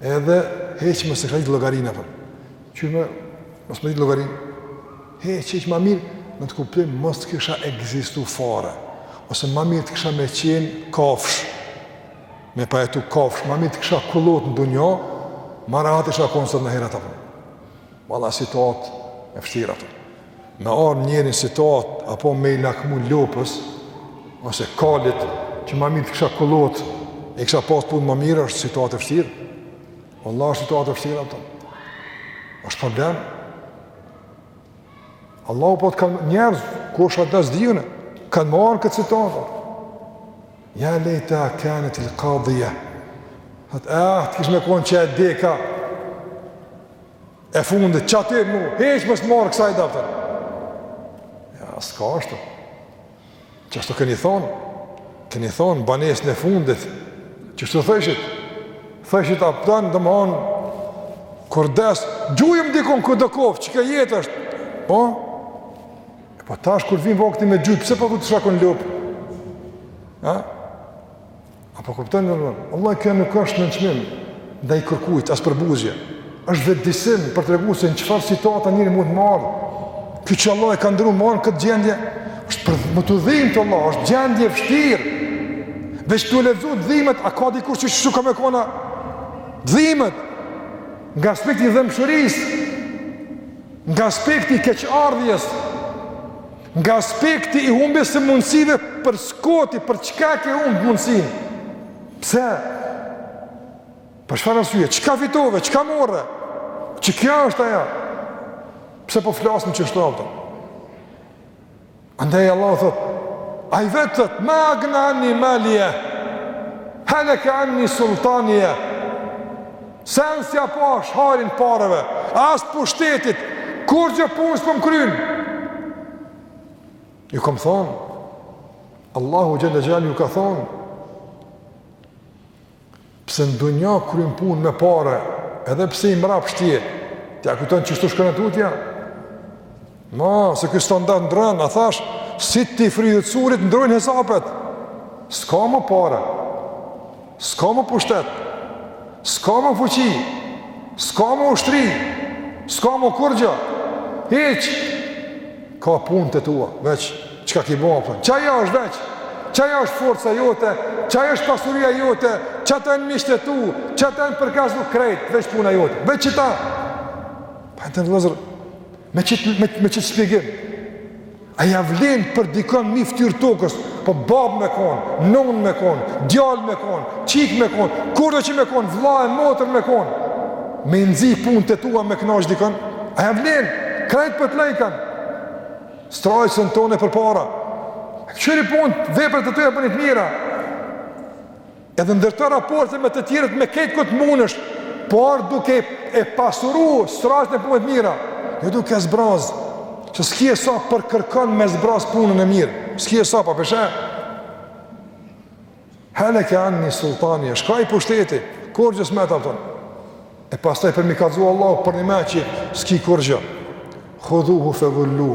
Edhe hiç mos e kisha ditë llogarinë apo. Qysh me mos me ditë llogarinë. Hiç, hiç ma mirë në atë kuptim mos të kisha ekzistu fare. Ose ma mirë të kisha me qenë kafsh. Me pas jetu kafsh, ma mirë të kisha kullot në dunja, ma rahat isha konë sot në ahiret, a po. Valla situatë e vështirë aty. me ardhë njeri në situatë, apo me i lakmu lopës, ose kalit, që ma mirë të kisha kullot, e kisha pas punën ma mirë, është situatë e vështirë. Valla është situatë e vështirë, a po. është problem. Allahu po thotë ka njerëz, ku është atë dasë dhjune, kanë me ardhë në këtë situatë. Ja lejteha kanetil kadije. Thotë, ah, të kish me konë që e deka, E fundit, qaty, mu, hiç mos të marr kësi defter. Jo, s'ka ashtu. Qashtu keni thonë, keni thonë, banesën e fundit, qashtu thojshit, thojshit apëtan, domethonë, kur des, gjujëm dikun kudo koftë, qikjo jetë është, po, e po tash kur vjen vakti me gjujtë, pse po këtë shakon lupë, ha, A po kuptojmë domethonë? Valla kjo nuk është nënçmim ndaj kërkujt, as përbuzje. është vetëdijesim për të tregu se në çfarë situate njeri mundet me ardhë. Ky që Allah e ka ndru me ardhë në këtë gjendje, është për me t'u dhimtë valla, është gjendje e vështirë. Veç tu lexu të dhimet, a ka dikush që çka me konë dhimet, nga aspekti i dhembshurisë, nga aspekti i keqardhjes, Nga aspekti i humbjes së mundësive për së koti, për çka ke humb mundësin? Pse? Për çfarë arsye? Çka fitove? Çka morre? Qikjo është ajo. Pse po flasim qështu këtu? Andaj Allahu thot, ai vetë thot, ma agna anni malije, heleke anni sultanije, Sen s'ja pash hajrin pareve, as pushtetit, kurgjo punë s'po m'kryn. Ju kom thonë, Allahu Xhele Xhelal ju ka thonë, pse në dunja kryn punë me pare, edhe pse i mrapshtë je, ti a kujton që shtu shkon e tutje, Masi ky standard ndrron, a thash, si t'i fryhet surit ndrrojnë hesapet. S'ka mo pare, s'ka mo pushtet, s'ka mo fuqi, s'ka mo ushtri, s'ka mo kurgjo, hiç, ka punët e tua, veç, çka ki bo, po, qajo është veç, qajo është forca jote, qajo është pasuria jote, qata jon miqtë tu, qata jon përkrahës tu krejt, veç puna jote, veç qita, pa e të në vllezër, Me qëtë me, me qëtë shpjegim. A ja vlen për dikon mi ftyrë t'tokës, po bab me kon, non me kon, djal me kon, çik me kon, kurdo që me kon, vëlla e motër me kon. Me i nxi punët e tua me kënaq dikon. A ja vlen? Krejt po t'lejkan. Strajcën tone përpara. Kqyri punët, veprat e tuja bëni t'mira. Edhe ndërto raporte me të tjerët me kejt ku të munësh, por duke e pasuru strajcën me punë t'mira, jo duke e zbrazë, se s'ki hesap për kërkan me zbrazë punën e mirë, s'ki hesap për peshe. Heleke anni sultanije, shkoi pushteti, kurgjë s'met a përën. E pastaj për mi ka dhu Allah për një me që s'ki kurgjë. Hudhuhu fe gullu.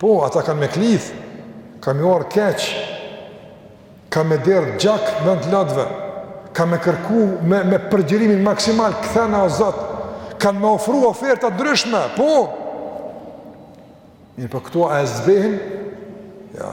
Po, ata kanë me klith, kanë me ardh keq, kanë me derdh gjak n'ven të lotve, kanë me kërku me, me përgjërimin maksimal, kthena o Zot, kanë me ofru oferta t'ndryshme, po! Mirëpo këto a e zbehin? Ja.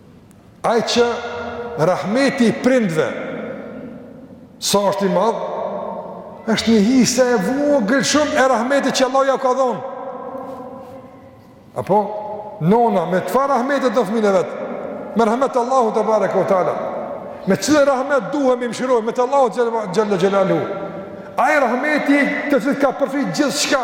Ai që rahmeti i prindve sa është i madh, është një hise e vogël shumë e rahmetit që Allahu jau ka dhonë. Apo nona me çfarë rahmeti do fëmin e vet? Me rahmet t'Allahut tebareke ve teala. Me cilin rahmet duhemi mëshiroj me të Allahu xhelle xhelaluhu. Ai rahmeti i të cilit ka përfshi gjithçka.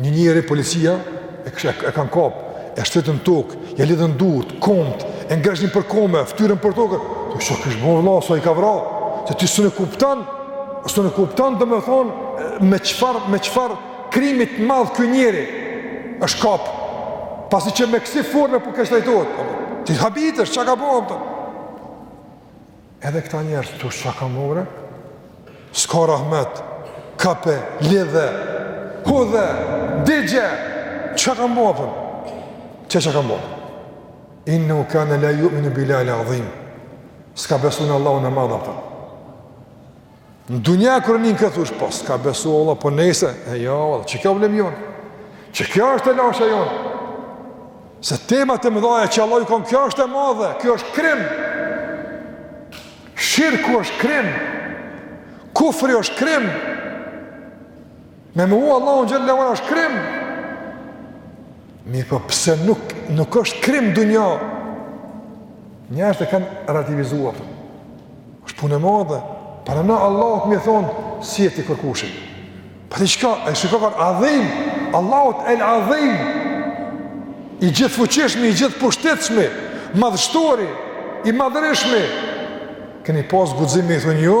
Një njeri policia e kish e kanë kap, e shtinë n'tokë, ja lidhën durt, komt, e ngrehshin për kome, fytyrën për tokë. Po çka kish bën valla, sa i ka vra? Se ti s'un e kupton, s'un e kupton domethën me çfarë, me çfarë krimi të madh ky njeri është kap. Pasi që me kësi forme po keqtrajtohet. Ti habitesh, çka ka bën atë? Edhe këta njerëz thu çka kanë bo more, s'ka rahmet, kape, lidhe, hudhe, digje, çka kanë bo pra? Ç çka kanë bo? Innehu kane la juminu bilahil adhim, s'ka besu në Allahun e madh pra. Në dunja e kërënin këtë thush, po s'ka besu Allah, po nejse, e ja, jo, që kjo vlem jonë, që kjo është e lashe jonë, se temat e mëdhaja që Allah i konë, kjo është e madhe, kjo është krim, shirku është krim, kufri është krim, Me mohu Allahun xhelle ve ala është krim. Mirëpo pse nuk, nuk është krim n'dunja. Njerëzit e kanë relativizuar. është punë e madhe. Pranë Allahut mi thonë, s'je ti kërkushi. Pa diçka, e shikokan, adhim, Allahut el adhim. I gjithëfuqishmi, i gjithëpushtetshmi, madhështori, i madhërishmi. Keni pas guximin, i thonë ju, jo,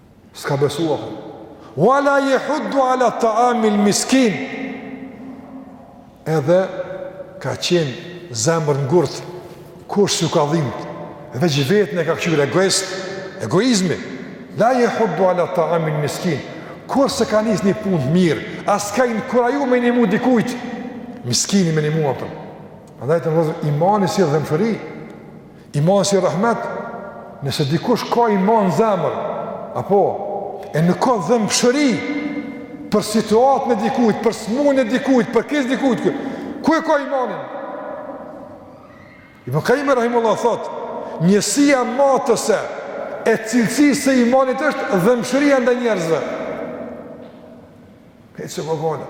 S'ka besu. Wala yahuddu ala ta'am al-miskin. Edhe ka qen zemërngurt, kush s'ju ka dhimt. Veç veten e ka kqyr egoist, egoizmi. La yahuddu ala ta'am al-miskin. Kurrë s'e ka nis një punë të mirë, as ka inkuraju me nimu dikujt. Miskinit me nimu atë. Andaj të vëzë imani si dhembshëri. Imani si rahmet, nëse dikush ka iman në zemër, apo, e nuk ka dhembshëri për situatën e dikujt, për smunën e dikujt, për keq t'dikujt, kë, ku e ka imanin? Ibn Kajimi rahimehullah thot, njësia matëse e cilësisë së imanit është dhembshëria ndaj njerëzve. Këtë se po gale.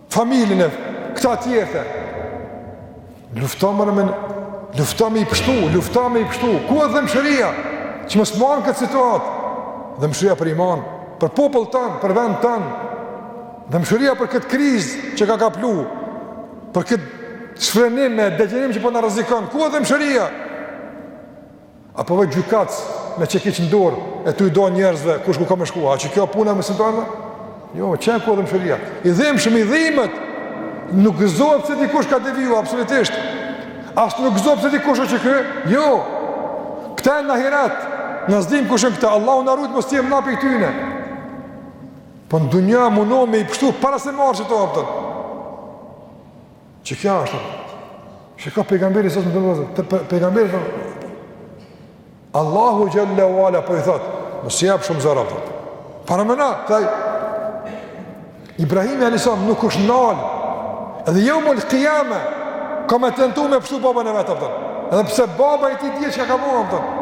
Familjen e këta tjerët. Lufta me, lufta me i pshtu, lufta me i pshtu. Ku â dhembshëria? Që muslimanë këtë situatë. Dhembshëria për iman, për popull tanë, për vend tanë. Dhembshëria për këtë krizë që ka kaplu. Për këtë shfrenim e degjenerim që po na rrezikon. Ku â dhembshëria? Apo veç gjykatës me çekiç në dorë e tu ju thon njerëzve kush ku ka me shku. A çikjo puna e besimtarve? Jo, çka ku dhembshëria. I dhimshëm, i dhimbet. Nuk gëzohet se dikush ka deviju absolutisht. As nuk gëzohet se dikush është keq. Jo. Këta në ahiret, na s'dim kush është këta. Allahu na rujt mos të jem na pi tyne. Po në dunja munohemi me i pshtu para se marrë, kupton. Çikja është, çka pejgamberi sësë më të nërëzër, të pe, pejgamberi sësë më Allahu xhele ue ala po i thot, mos i jep shumë zor, kupton. Paramendo, taj, Ibrahimi alejhi selam nuk është nalë, edhe jeumul kijame, ka me tentu me pshtu babën e vet, kupton. edhe pse baba i tij dihet çka ka bërë, kupton.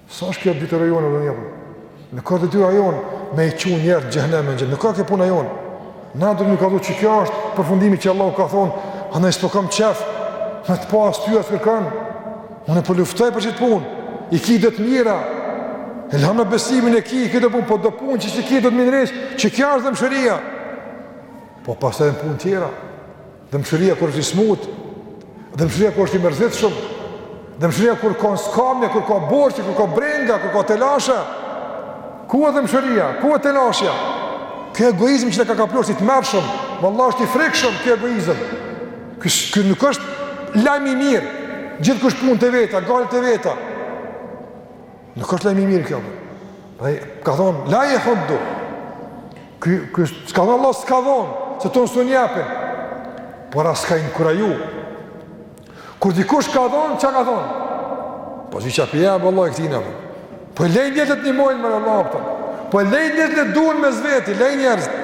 S'është kjo detyra jonë a kupton? Nuk â detyra jonë me i çu njerëzit n'xhehnem, xhehnem. Nuk â kjo puna jonë? Na dum me kallzu, çikjo është përfundimi që Allahu ka thonë, anaj s'po kam qef, me të pa as ty as kërkan. Unë po luftoj për çit punë, i ki do të mira, elhamdulilah besimin e ki, i ki do punë, po do punë që i ki duhet me i ndreq, çikjo është dhembshëria. Po pasaj në punë tjera, Dhembshëria kur është i smut, dhembshëria kur është i mërzitshëm, dhembshëria kur ka skamje, kur ka borxhe, kur ka brenga, kur ka telashe. Ku është dhembshëria? Ku është telashja? Ky egoizëm që na ka kapluar është i tmerrshëm, vallah është i frikshëm ky egoizëm. Ky, ky nuk është lajm i mirë, gjithkush punët e veta, gajlet e veta. Nuk është lajm i mirë kjo. Dhe ka thonë, la yahuddu. Ky, ky, s'ka thonë Allah, s'ka dhonë, se tonë s'un jepin. Por as ka inkuraju. Kur dikush ka dhonë, çka ka thonë? Po zhvi që apë jebë, Allah e këti në përë. Po lejnë njerëzit nimojnë mor Allah për. Po lejnë njerëzit duhen mes veti, lejnë njerëzit.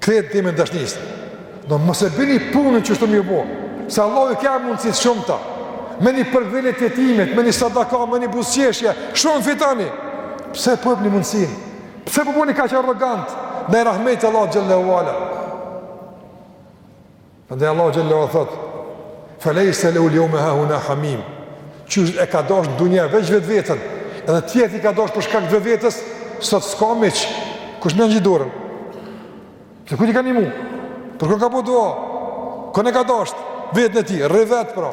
Krejt të jemi dashnist. Do mos e bini punën qështu me ju bo. Se Allahu i ka mundësitë e shumta. Me një përgëllit të jetimit, me një sadaka, me një buzëqeshje, shumë fitoni. Pse po e hupni mundësinë? Pse po bëni kaq arrogant ndaj rahmetit Allahut xhelle ue ala? Andaj Allahu xhelle ue ala thot: "Falaysa lul yawma hahuna hamim." Qysh e ka dasht dunja veç veten, edhe tjerët i ka dasht për shkak të vetes, sot s'ka miq. Kush me ja ngjit dorën? Se kujt i ka nimu? Për kon ka bo dua? Kon e ka dasht? Veten e tij, rri vet pra.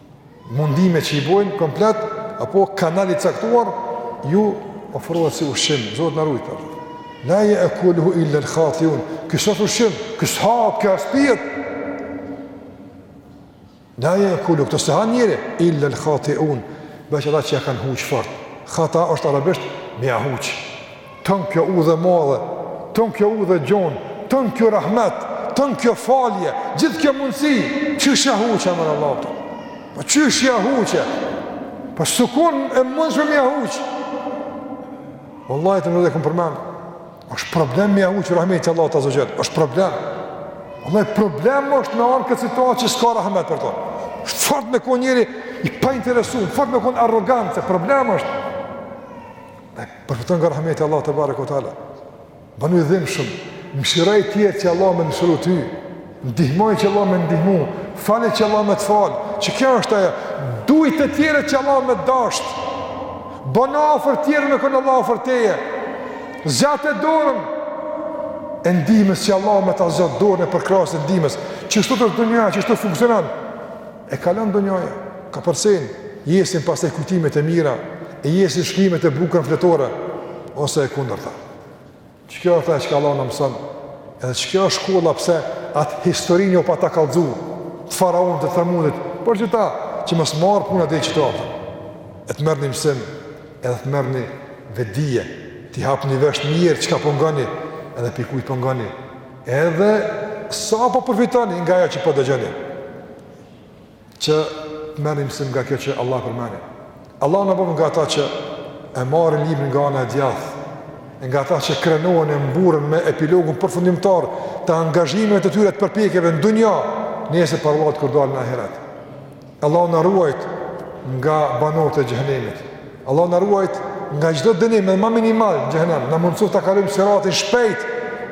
mundime që i bojnë komplet apo kanali i caktuar ju ofrohet si ushim Zot na rujt la ya'kuluhu illa al khatiyun ky sort ushim ky s'hahet ky as s'pihet la ya'kuluhu këto s'e han njeri illa al khatiyun veç ata që ja kanë huq fort khata është arabisht me ja huq Tonë kjo udhë e madhe, tonë kjo udhë e gjonë, tonë kjo rahmet, tonë kjo falje, gjithë kjo mundësi, qysh ja huqe, mor Allah, të. Po qysh ja huqe, po s'u kon e mundshme me ja huq. Wallahi të më dhe këmë përmenë, është problem me ja huq rahmetit Allahut azze ue xhel, është problem. Wallahi problem është me ra në këtë situatë që s'ka rahmet për to. është fort me kon njeri i painteresu, fort me kon në arrogancë, problem është. Përfiton nga rahmeti Allahut tebareke ue teala. Bonu i dhimshëm. Mëshiroj tjerët që Allah me mëshiru ty. Ndihmoj që Allah me ndihmu. Fali që Allah me të falë. Qikjo është ajo. Duj të tjerët që Allah me të dashtë. Bonu afër tjerëve me konë Allah afër teje. Zgjate dorën e ndihmës që Allah me ta zgjat dorën e përkrahjes e ndihmës. Qështu është dunja, qështu funksionon. E kalon dunjaja, kapërcen, jesin pastaj kujtimet e mira, e jesin shkrimet e bukura n'fletore, ose e kundërta. Qikjo është ajo çka Allah na mëson, edhe qikjo është shkolla pse atë historinë jo po ta kallxon, të faraonit e të Themudit, për që ta që mos m'ardh puna deri te qata, e të merrni mësim, edhe të merrni vetëdije, t'i hapni veshtë mirë çka po ngoni, po edhe prej kujt po ngoni, po Edhe sa po përfitoni nga ajo që po dëgjoni. Që t'merrim mësim nga kjo që Allah përmeni. Allahu na bo nga ata që e marrin librin nga ana e djathtë, nga ata që krenohen e mburren me epilogun përfundimtar të angazhimeve të tyre të përpjekjeve në dunja, nesër para Allahut kur dalin në ahiret. Allahu na ruajtë nga banorët e xhehenemit. Allahu na ruajtë nga çdo dënim edhe ma minimal në xhehenem. Na mundësoftë ta kalojmë siratin shpejt,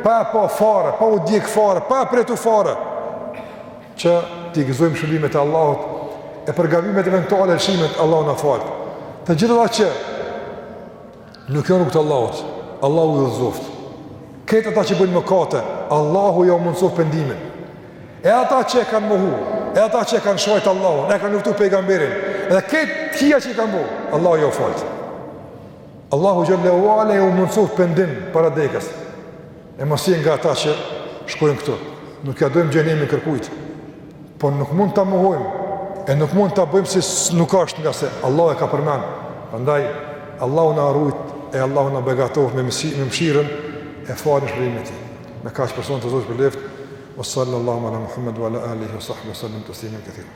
pa e pa fare, pa u djeg fare, pa e prek fare që t'i gëzojmë shpërblimet e Allahut e për gabimet eventuale lëshimet Allahu na faltë. Të gjitha që Nuk janë n'rrugë të Allahut. Allahu i udhëzoftë. Këta ata që bëjnë mëkate, Allahu jau mundësoftë pendimin. E ata që e kanë mohu, e ata që e kanë sha Allahun, e kanë luftu pejgamberin, edhe këto këqija që i kanë bo, Allahu jau faltë. Allahu xhele ve ala jau mundësoftë pendim para dekës. E mos jenë nga ata që shkojnë këtu. Nuk ja dojmë xhehenemin kërkujt. Po nuk mund ta mohojmë e nuk mund ta bëjmë si nuk ashtë ngase Allahu e ka përmend. Prandaj Allahu na rujtë e Allahu na begatoftë me mshi, me mëshirën e faljen, shpërblimin e tij. Me kaq për sonte, Zoti ju shpërbleftë. Wa sallallahu ala Muhammed wa ala alihi wa sahbihi wa sallam tasliman kathira.